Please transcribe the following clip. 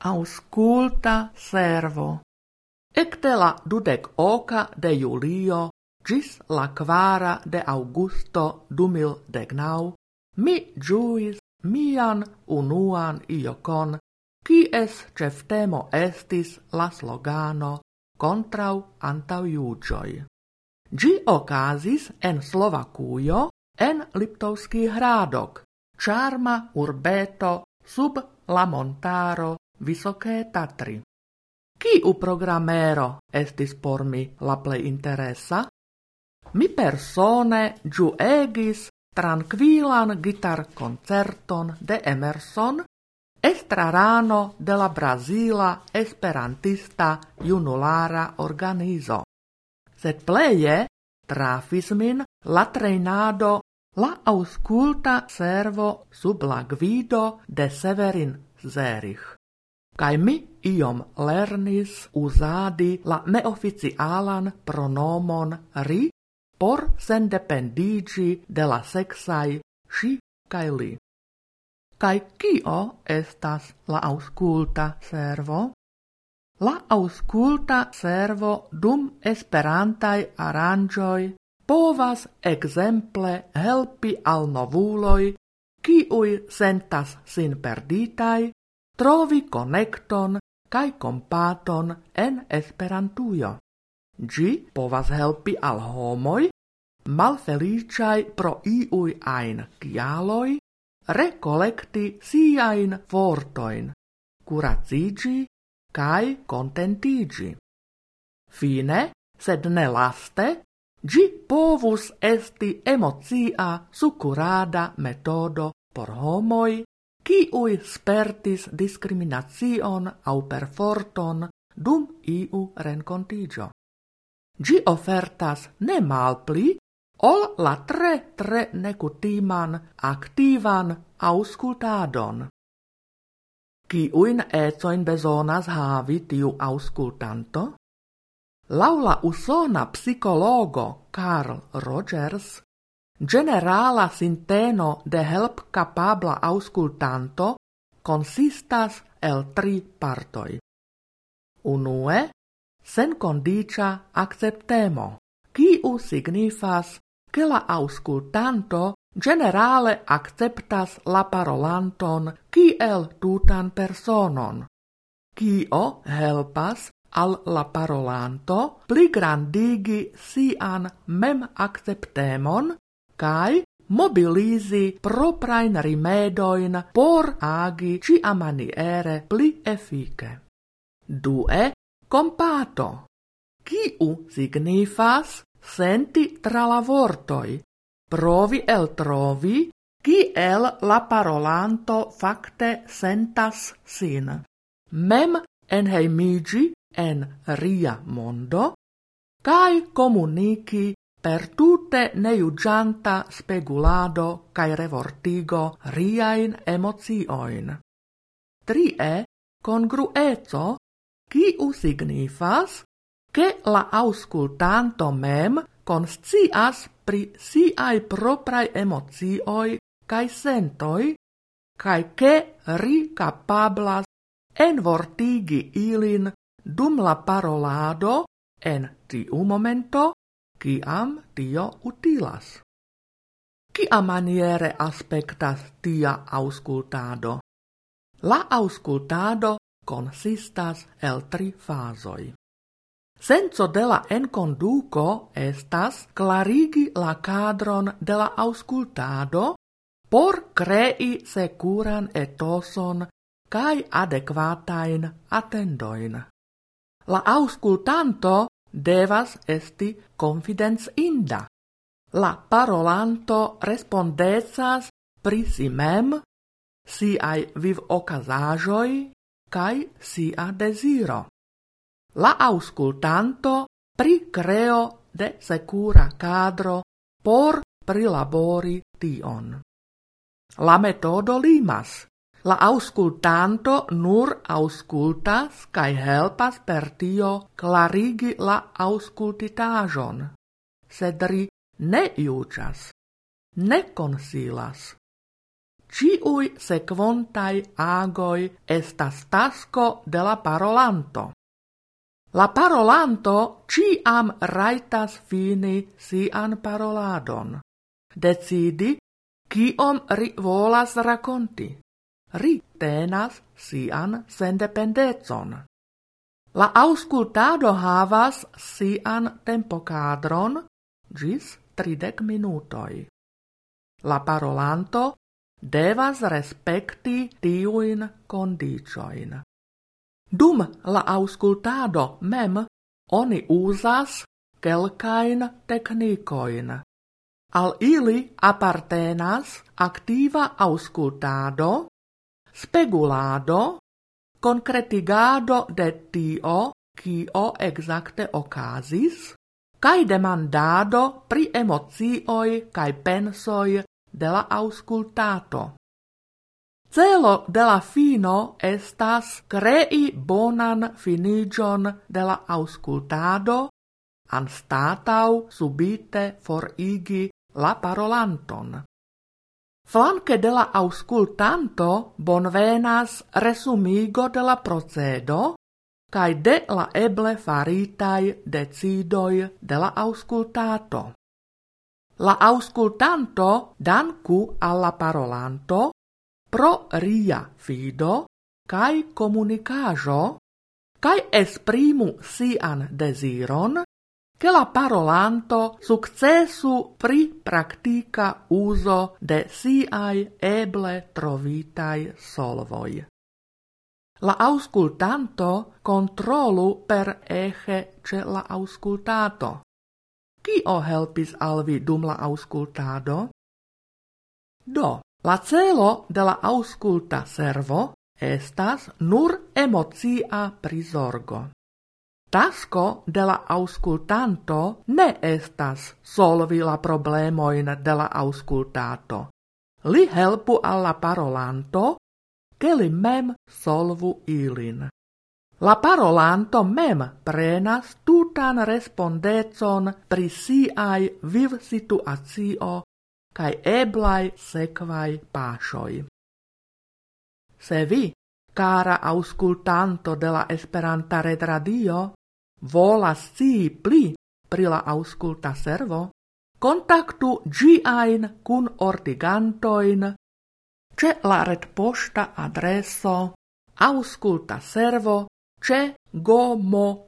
ausculta servo. Ecte la dudec oca de julio, gis la quara de augusto dumil degnau, mi giuis mian unuan iocon, es ceftemo estis la slogano contrau antauiugioi. Gi ocasis en Slovacujo, en Liptovski hradok, charma urbeto sub la montaro Visoke Tatri. Kiu programero estis por mi la plej interesa? Mi persone ĝuegis tranquilan gitarconcerton de Emerson, estrarano de la Brasila Esperantista Junulara Organizo. Sed pleje trafis min la treinado la ausculta servo sub la gvido de Severin Zerich. Kai mi iom lernis usadi la neoficialan pronomon ri por sendependigi de la sexai si kai li. Kai kio estas la ausculta servo? La ausculta servo dum esperantai aranjoi povas exemple helpi al novuloi kiui sentas sin perditai trovi connecton cae compaton en Esperantujo. Gi povas helpi al homoi malfeliciai pro iui ain cialoi recollecti siain fortoin, curacigi cae contentigi. Fine, sed ne laste, gi povus esti emocia sucurada metodo por homoi kiui spertis discriminacion au perforton dum iu rencontigio. Gi ofertas ne malpli ol la tre tre necutiman activan auscultadon. Ciuin ecoin besonas havi tiu auscultanto? Laula usona psicologo Carl Rogers, Generala sinteno de help capabla auscultanto consistas el tri partoi. Unue, sen condicia acceptemo, kiu signifas che la auscultanto generale acceptas la parolanton kiel tutan personon, kio helpas al la parolanto pli grandigi sian mem acceptemon kai mobilizi proprain rimedoin por agi ciamaniere pli efike. Due, compato, kiu signifas senti tra la vortoi, provi el trovi, kiel la parolanto facte sentas sin. Mem en heimigi en ria mondo, cae comunici per tute neiugianta spegulado cae revortigo riain emocioin. Trie, congruezo, quiu signifas che la auscultanto mem conscias pri siai proprae emocioi cae sentoi, cae che ricapablas envortigi ilin dum la parolado en tiu momento ciam tio utilas. Cia maniere aspectas tia auscultado? La auscultado consistas el tri fasoi. Senso de la enconduco estas clarigi la cadron de la auscultado por crei securan etoson cae adequatain attendoin. La auscultanto devas esti confidens inda. La parolanto respondecas pri si mem, siai viv ocasajoi, cae sia desiro. La auscultanto pri creo de secura cadro por prilabori tion. La metodo limas, La auscultanto nur auscultas cae helpas per tio clarigi la auscultitajon, sed ri ne juĝas, ne consilas. Ciui sequontai agoi estas tasco de la parolanto. La parolanto ciam raitas fini sian paroladon, decidi ciom ri volas raconti ritenas sian sendependezon. La auscultado havas sian tempocadron gis tridec minutoi. La parolanto devas respekti tiuin condicioin. Dum la auscultado mem oni usas kelkain teknikoin. Al ili apartenas activa auscultado spegulado, concretigado de tio, cio exacte ocasis, cae demandado pri emozioi cae pensoi de la auscultato. Celo de la fino estas crei bonan finigion de la auscultado, anstatau subite forigi la parolanton. Flanque de la auscultanto bonvenas resumigo de la procedo cae de la eble faritai decidoi de la auscultato. La auscultanto danku alla parolanto pro ria fido kaj comunicajo kaj esprimu sian desiron che la parolanto successu pri practica uso de siai eble trovitai solvoi. La auscultanto controlu per eche ce la auscultato. Cio helpis al vi dum la auscultado? Do, la celo de la ausculta servo estas nur emocia prisorgo. Tasco de la auscultanto ne estas solvi la problemoin de la auscultato. Li helpu alla parolanto, che li mem solvu ilin. La parolanto mem prenas tutan respondecon pri siai viv situatio cae eblai sequai pasoi. Se vi, cara auscultanto de la Esperanta Red Radio, volas sii pli pri la ausculta servo, contactu giain cun ordigantoin. Ce la red posta adreso ausculta servo ce gomo